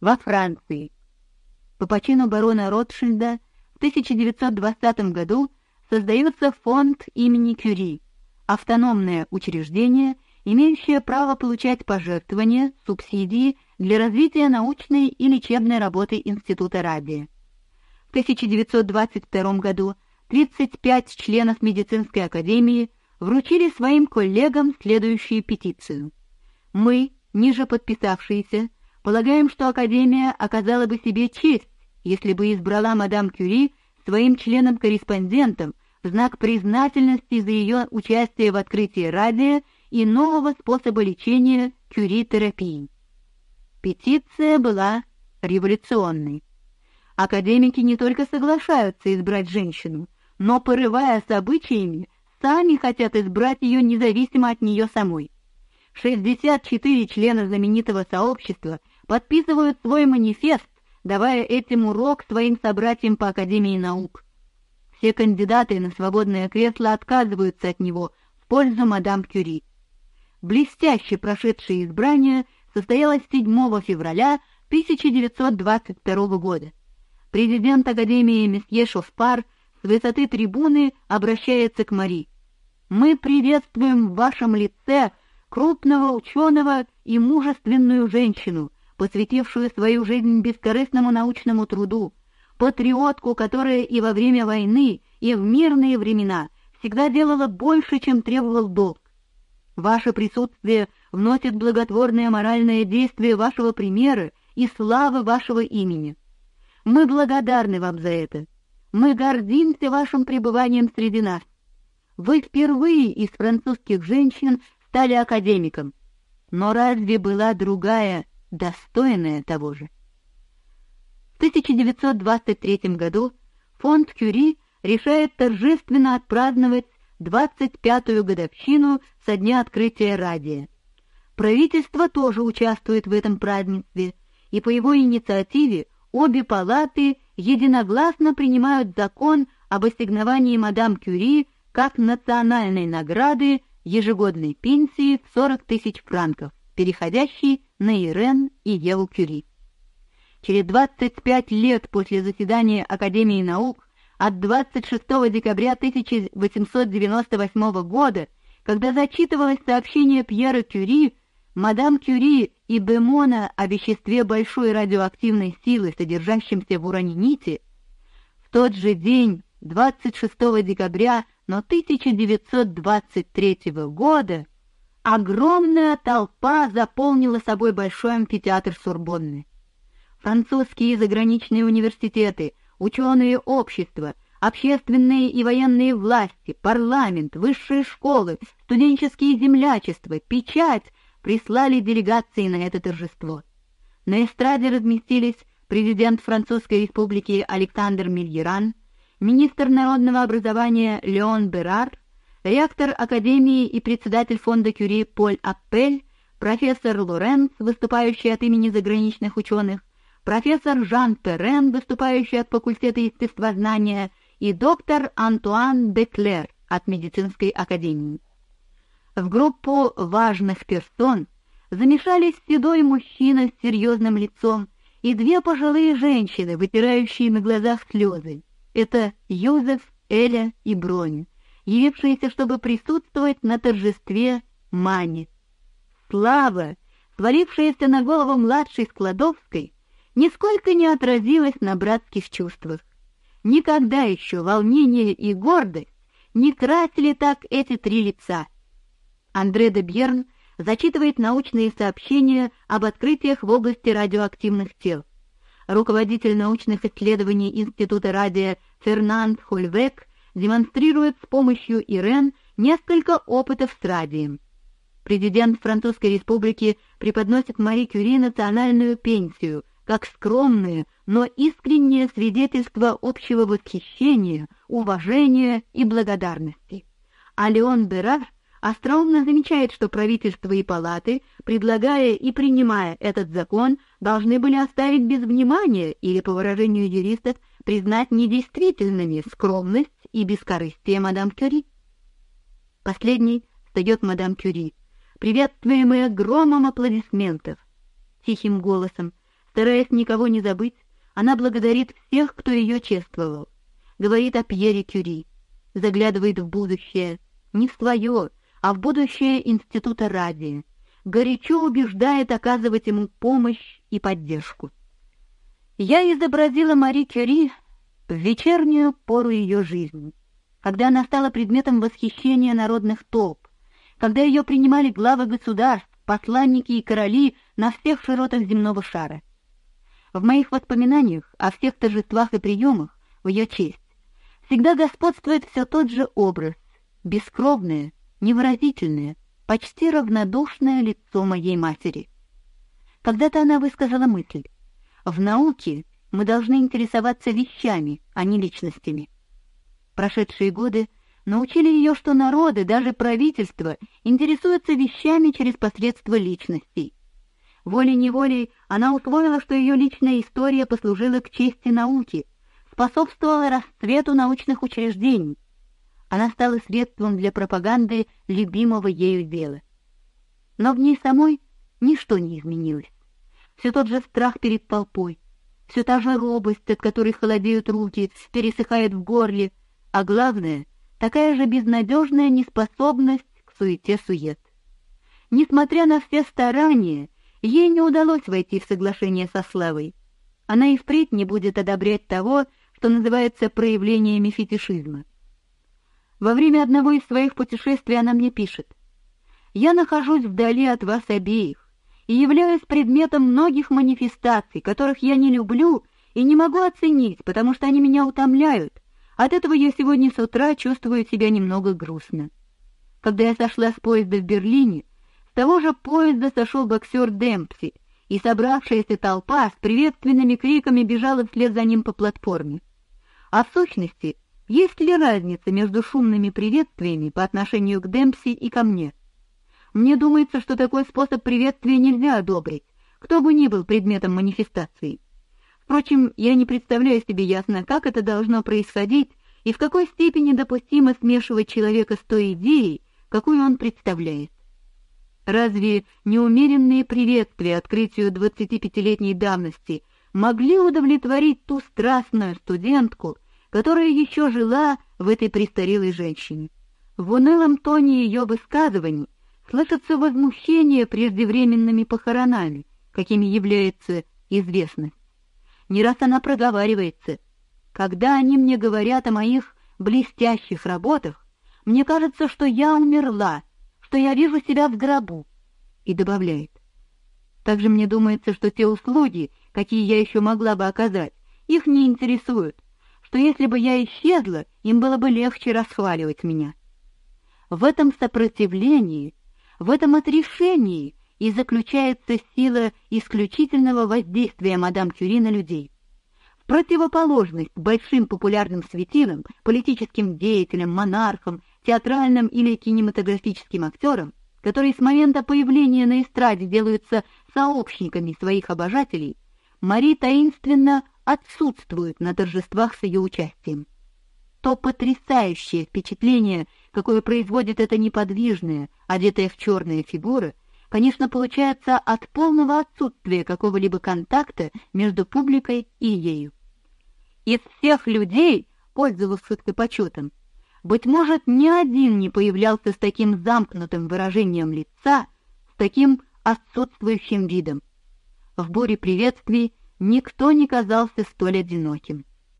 во Франции. По почину барона Ротшильда в 1920 году создается фонд имени Кюри, автономное учреждение, имеющее право получать пожертвования, субсидии для развития научной и лечебной работы Института Радия. В 1922 году 35 членов медицинской академии вручили своим коллегам следующую петицию. Мы, ниже подписавшиеся, полагаем, что академия оказала бы себе честь, если бы избрала мадам Кюри своим членом-корреспондентом в знак признательности за ее участие в открытии радия и нового способа лечения кюри-терапии. Петиция была революционной. Академики не только соглашаются избрать женщину, но, порывая с обычаями, сами хотят избрать ее независимо от нее самой. 64 члена знаменитого сообщества подписывают свой манифест, давая этим урок своим собратьям по Академии наук. Все кандидаты на свободное кресло отказываются от него в пользу мадам Кюри. Блестяще прошедшее избрание состоялось 7 февраля 1922 года. Президент Академии месье Шофпар с высоты трибуны обращается к Мари. Мы приветствуем в вашем лице крупного ученого и мужественную женщину, посвятившую свою жизнь бескорыстному научному труду, патриотку, которая и во время войны, и в мирные времена всегда делала больше, чем требовал долг. Ваше присутствие вносит благотворное моральное действие вашего примера и славы вашего имени. Мы благодарны вам за это. Мы гордимся вашим пребыванием среди нас. Вы впервые из французских женщин стали академиком. Но разве была другая, достойная того же? В 1923 году фонд Кюри решает торжественно отпраздновать 25-ю годовщину со дня открытия радия. Правительство тоже участвует в этом празднестве, и по его инициативе обе палаты единогласно принимают закон об ассигновании мадам Кюри как национальной награды ежегодной пенсии в 40 тысяч франков, переходящей на и Еву Кюри. Через 25 лет после заседания Академии наук от 26 декабря 1898 года, когда зачитывалось сообщение Пьера Кюри, мадам Кюри и Бемона о веществе большой радиоактивной силы, содержащемся в уранините, в тот же день, 26 декабря, но 1923 года, огромная толпа заполнила собой большой амфитеатр Сорбонны. Французские и заграничные университеты, ученые общества, общественные и военные власти, парламент, высшие школы, студенческие землячества, печать прислали делегации на это торжество. На эстраде разместились президент Французской республики Александр Мильеран, министр народного образования Леон Берар, ректор Академии и председатель фонда Кюри Поль Аппель, профессор Лоренц, выступающий от имени заграничных ученых, профессор Жан Перен, выступающий от факультета естествознания, и доктор Антуан Деклер от медицинской академии. В группу важных персон замешались седой мужчина с серьезным лицом и две пожилые женщины, вытирающие на глазах слезы. Это Юзеф, Эля и Бронь, явившиеся, чтобы присутствовать на торжестве Мани. Слава, свалившаяся на голову младшей Складовской, нисколько не отразилась на братских чувствах. Никогда еще волнение и гордость не красили так эти три лица. Андре де Бьерн зачитывает научные сообщения об открытиях в области радиоактивных тел. Руководитель научных исследований Института радио Фернанд Хольвек демонстрирует с помощью Ирен несколько опытов с радием. Президент Французской республики преподносит Мари Кюри национальную пенсию, как скромное, но искреннее свидетельство общего восхищения, уважения и благодарности. А Леон Берар остроумно замечает, что правительство и палаты, предлагая и принимая этот закон, должны были оставить без внимания или, по выражению юристов, признать недействительными скромность и бескорыстие мадам Кюри. Последний встает мадам Кюри, приветствуемая громом аплодисментов, тихим голосом, Стараясь никого не забыть, она благодарит всех, кто ее чествовал. Говорит о Пьере Кюри, заглядывает в будущее, не в свое, а в будущее института ради, горячо убеждает оказывать ему помощь и поддержку. Я изобразила Мари Кюри в вечернюю пору ее жизни, когда она стала предметом восхищения народных толп, когда ее принимали главы государств, посланники и короли на всех широтах земного шара. В моих воспоминаниях о всех торжествах и приемах в ее честь всегда господствует все тот же образ, бескровное, невыразительное, почти равнодушное лицо моей матери. Когда-то она высказала мысль: в науке мы должны интересоваться вещами, а не личностями. Прошедшие годы научили ее, что народы, даже правительства, интересуются вещами через посредство личностей. Волей-неволей она усвоила, что ее личная история послужила к чести науки, способствовала расцвету научных учреждений. Она стала средством для пропаганды любимого ею дела. Но в ней самой ничто не изменилось. Все тот же страх перед толпой, все та же робость, от которой холодеют руки, пересыхает в горле, а главное, такая же безнадежная неспособность к суете-сует. Несмотря на все старания, ей не удалось войти в соглашение со Славой. Она и впредь не будет одобрять того, что называется проявлениями фетишизма. Во время одного из своих путешествий она мне пишет: "Я нахожусь вдали от вас обеих и являюсь предметом многих манифестаций, которых я не люблю и не могу оценить, потому что они меня утомляют. От этого я сегодня с утра чувствую себя немного грустно. Когда я сошла с поезда в Берлине, с того же поезда сошел боксер Демпси, и собравшаяся толпа с приветственными криками бежала вслед за ним по платформе. А в сущности, есть ли разница между шумными приветствиями по отношению к Демпси и ко мне? Мне думается, что такой способ приветствия нельзя одобрить, кто бы ни был предметом манифестации. Впрочем, я не представляю себе ясно, как это должно происходить и в какой степени допустимо смешивать человека с той идеей, какую он представляет. Разве неумеренные приветствия открытию 25-летней давности могли удовлетворить ту страстную студентку, которая еще жила в этой престарелой женщине. В унылом тоне ее высказываний слышится возмущение преждевременными похоронами, какими является известность. Не раз она проговаривается: "Когда они мне говорят о моих блестящих работах, мне кажется, что я умерла, что я вижу себя в гробу". И добавляет: "Также мне думается, что те услуги, какие я еще могла бы оказать, их не интересуют что если бы я исчезла, им было бы легче расхваливать меня. В этом сопротивлении, в этом отрешении и заключается сила исключительного воздействия мадам Кюри на людей. В противоположность большим популярным светилам, политическим деятелям, монархам, театральным или кинематографическим актерам, которые с момента появления на эстраде делаются сообщниками своих обожателей, Мари таинственно отсутствует на торжествах с ее участием. То потрясающее впечатление, какое производит эта неподвижная, одетая в черные фигура, конечно, получается от полного отсутствия какого-либо контакта между публикой и ею. Из всех людей, пользовавшихся почетом, быть может, ни один не появлялся с таким замкнутым выражением лица, с таким отсутствующим видом. В буре приветствий никто не казался столь одиноким.